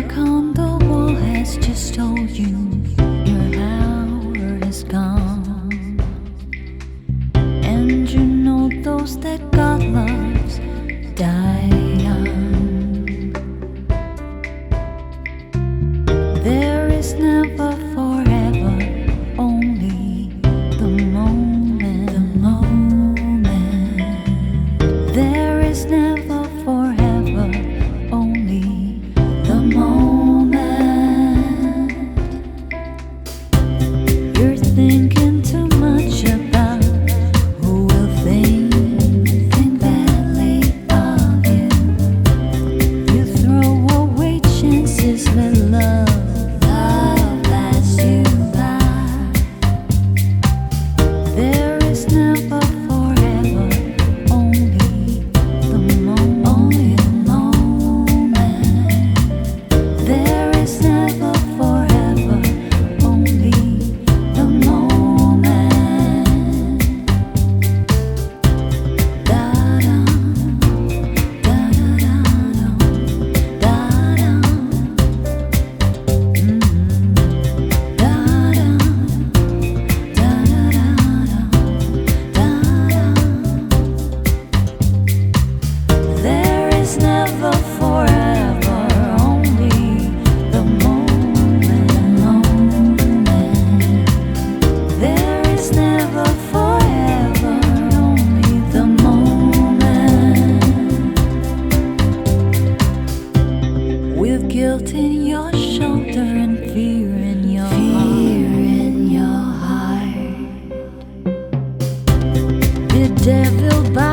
clock on the wall has just told you your hour has gone. And you know those that God loves die young. There is never forever, only the moment. The moment. There is never. and fear in your fear heart. in your heart. The devil by